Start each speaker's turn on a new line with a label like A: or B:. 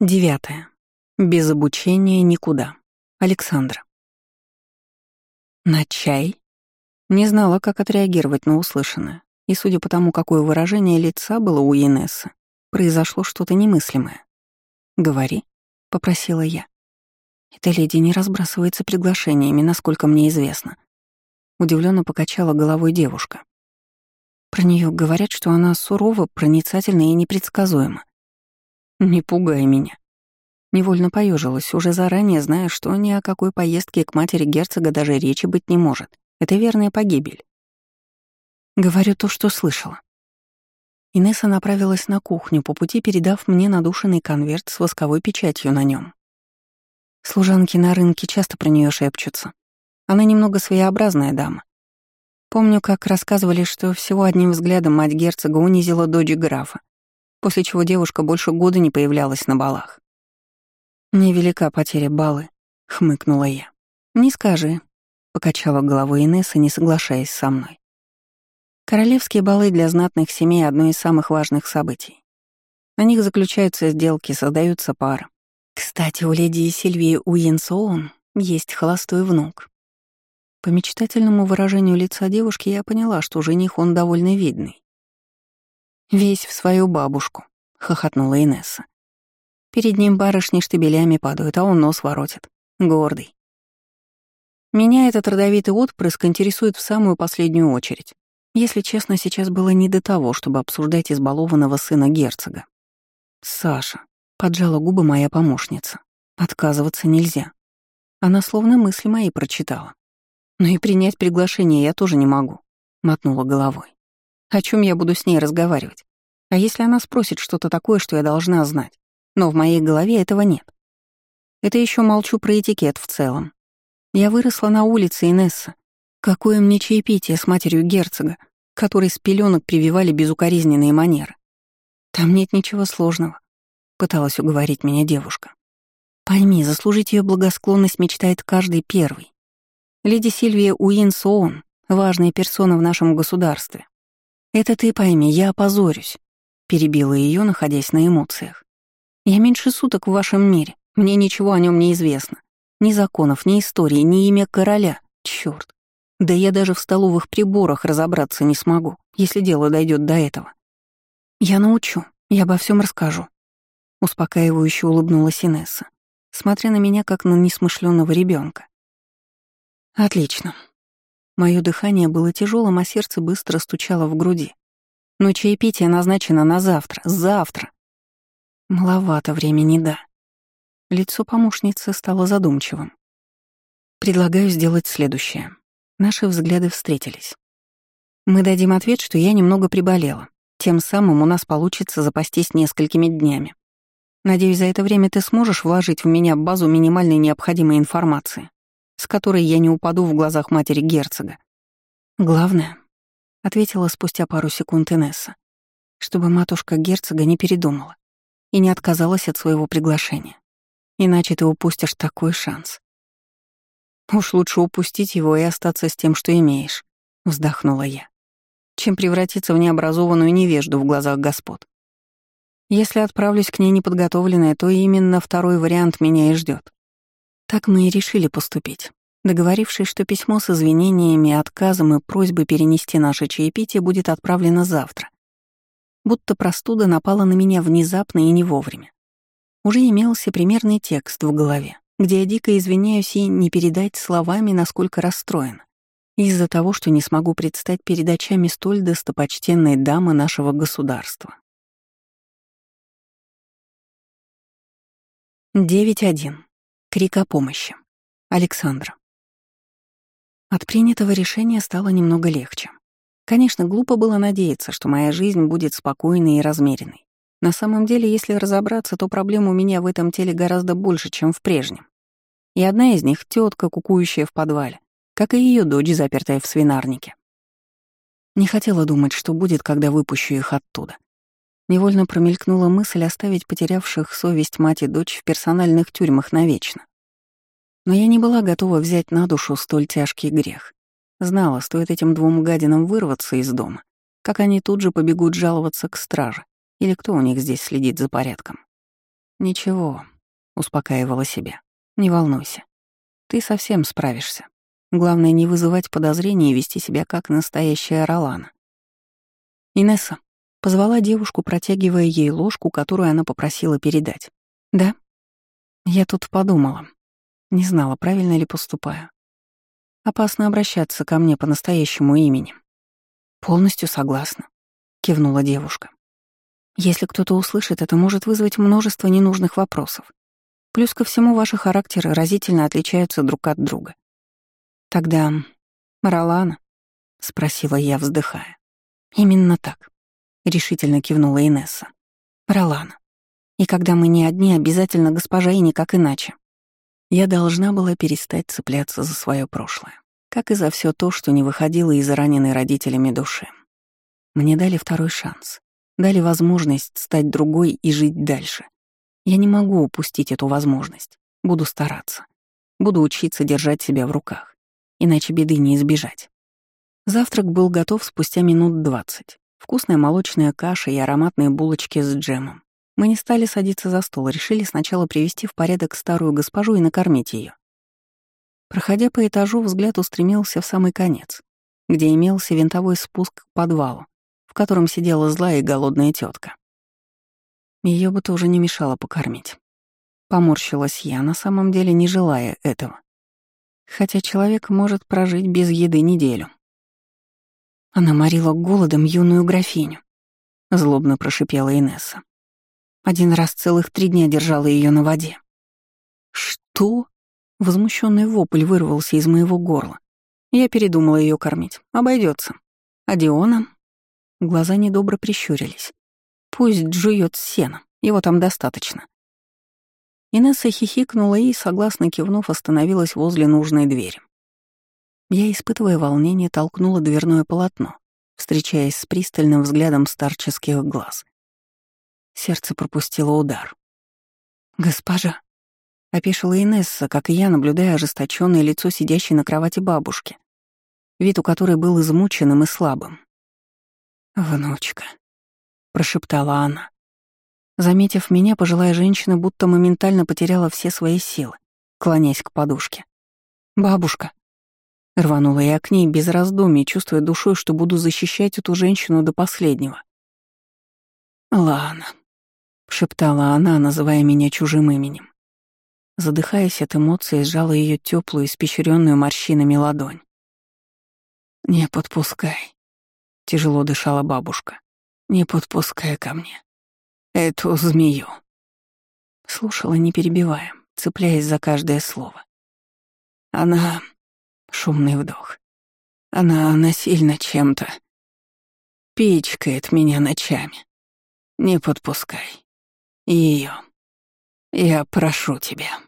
A: Девятое. Без обучения никуда. Александра. На чай? Не знала, как отреагировать на услышанное, и, судя по тому, какое выражение лица было у Инессы, произошло что-то немыслимое. «Говори», — попросила я. «Эта леди не разбрасывается приглашениями, насколько мне известно». Удивленно покачала головой девушка. Про нее говорят, что она сурова, проницательна и непредсказуема. «Не пугай меня». Невольно поежилась, уже заранее зная, что ни о какой поездке к матери герцога даже речи быть не может. Это верная погибель. Говорю то, что слышала. Инесса направилась на кухню, по пути передав мне надушенный конверт с восковой печатью на нем. Служанки на рынке часто про нее шепчутся. Она немного своеобразная дама. Помню, как рассказывали, что всего одним взглядом мать герцога унизила дочь графа, после чего девушка больше года не появлялась на балах. «Невелика потеря балы», — хмыкнула я. «Не скажи», — покачала головой Инесса, не соглашаясь со мной. Королевские балы для знатных семей — одно из самых важных событий. На них заключаются сделки, создаются пары. Кстати, у леди Сильвии Уинсоун есть холостой внук. По мечтательному выражению лица девушки я поняла, что жених он довольно видный. «Весь в свою бабушку», — хохотнула Инесса. Перед ним барышни штабелями падают, а он нос воротит. Гордый. Меня этот родовитый отпрыск интересует в самую последнюю очередь. Если честно, сейчас было не до того, чтобы обсуждать избалованного сына герцога. «Саша», — поджала губы моя помощница. «Отказываться нельзя». Она словно мысли мои прочитала. «Но и принять приглашение я тоже не могу», — мотнула головой. О чем я буду с ней разговаривать? А если она спросит что-то такое, что я должна знать? Но в моей голове этого нет. Это еще молчу про этикет в целом. Я выросла на улице Инесса. Какое мне чаепитие с матерью герцога, который с пеленок прививали безукоризненные манеры. Там нет ничего сложного, пыталась уговорить меня девушка. Пойми, заслужить ее благосклонность мечтает каждый первый. Леди Сильвия Уинсоун — важная персона в нашем государстве. «Это ты пойми, я опозорюсь», — перебила ее, находясь на эмоциях. «Я меньше суток в вашем мире, мне ничего о нем не известно. Ни законов, ни истории, ни имя короля. Черт. Да я даже в столовых приборах разобраться не смогу, если дело дойдет до этого. Я научу, я обо всем расскажу. Успокаивающе улыбнулась Инесса, смотря на меня как на несмышленного ребенка. Отлично. Мое дыхание было тяжелым, а сердце быстро стучало в груди. Но чаепитие назначено на завтра. Завтра. Маловато времени, да. Лицо помощницы стало задумчивым. Предлагаю сделать следующее. Наши взгляды встретились. Мы дадим ответ, что я немного приболела. Тем самым у нас получится запастись несколькими днями. Надеюсь, за это время ты сможешь вложить в меня базу минимальной необходимой информации с которой я не упаду в глазах матери герцога. Главное, — ответила спустя пару секунд Инесса, чтобы матушка герцога не передумала и не отказалась от своего приглашения. Иначе ты упустишь такой шанс. Уж лучше упустить его и остаться с тем, что имеешь, — вздохнула я, чем превратиться в необразованную невежду в глазах господ. Если отправлюсь к ней неподготовленная, то именно второй вариант меня и ждет. Так мы и решили поступить, договорившись, что письмо с извинениями, отказом и просьбой перенести наше чаепитие будет отправлено завтра. Будто простуда напала на меня внезапно и не вовремя. Уже имелся примерный текст в голове, где я дико извиняюсь и не передать словами, насколько расстроен. Из-за того, что не смогу предстать перед очами столь достопочтенной дамы нашего государства. 9.1. Крик о помощи. Александра. От принятого решения стало немного легче. Конечно, глупо было надеяться, что моя жизнь будет спокойной и размеренной. На самом деле, если разобраться, то проблем у меня в этом теле гораздо больше, чем в прежнем. И одна из них — тетка, кукующая в подвале, как и ее дочь, запертая в свинарнике. Не хотела думать, что будет, когда выпущу их оттуда. Невольно промелькнула мысль оставить потерявших совесть мать и дочь в персональных тюрьмах навечно. Но я не была готова взять на душу столь тяжкий грех. Знала, стоит этим двум гадинам вырваться из дома, как они тут же побегут жаловаться к страже, или кто у них здесь следит за порядком. «Ничего», — успокаивала себя. «Не волнуйся. Ты совсем справишься. Главное, не вызывать подозрений и вести себя как настоящая Ролана». Инесса позвала девушку, протягивая ей ложку, которую она попросила передать. «Да?» Я тут подумала. Не знала, правильно ли поступаю. Опасно обращаться ко мне по настоящему имени. Полностью согласна, кивнула девушка. Если кто-то услышит, это может вызвать множество ненужных вопросов. Плюс ко всему, ваши характеры разительно отличаются друг от друга. Тогда... Ролана? Спросила я, вздыхая. Именно так. Решительно кивнула Инесса. Ролана. И когда мы не одни, обязательно госпожа и никак иначе. Я должна была перестать цепляться за свое прошлое, как и за все то, что не выходило из раненой родителями души. Мне дали второй шанс, дали возможность стать другой и жить дальше. Я не могу упустить эту возможность. Буду стараться. Буду учиться держать себя в руках. Иначе беды не избежать. Завтрак был готов спустя минут двадцать. Вкусная молочная каша и ароматные булочки с джемом. Мы не стали садиться за стол, решили сначала привести в порядок старую госпожу и накормить ее. Проходя по этажу, взгляд устремился в самый конец, где имелся винтовой спуск к подвалу, в котором сидела злая и голодная тетка. Ее бы тоже не мешало покормить. Поморщилась я, на самом деле не желая этого. Хотя человек может прожить без еды неделю. Она морила голодом юную графиню. Злобно прошипела Инесса. Один раз целых три дня держала ее на воде. «Что?» Возмущенный вопль вырвался из моего горла. Я передумала ее кормить. Обойдется. А Диона? Глаза недобро прищурились. Пусть жует сено, его там достаточно. Инесса хихикнула и, согласно кивнув, остановилась возле нужной двери. Я, испытывая волнение, толкнула дверное полотно, встречаясь с пристальным взглядом старческих глаз. Сердце пропустило удар. «Госпожа!» — опешила Инесса, как и я, наблюдая ожесточенное лицо сидящей на кровати бабушки, вид у которой был измученным и слабым. «Внучка», — прошептала она. Заметив меня, пожилая женщина будто моментально потеряла все свои силы, клонясь к подушке. «Бабушка!» Рванула я к ней без раздумий, чувствуя душой, что буду защищать эту женщину до последнего. «Лана», — шептала она, называя меня чужим именем. Задыхаясь от эмоций, сжала ее теплую, испещренную морщинами ладонь. «Не подпускай», — тяжело дышала бабушка. «Не подпускай ко мне эту змею». Слушала, не перебивая, цепляясь за каждое слово. Она... Шумный вдох. Она насильно чем-то... Пичкает меня ночами. Не подпускай. Ее. Я прошу тебя.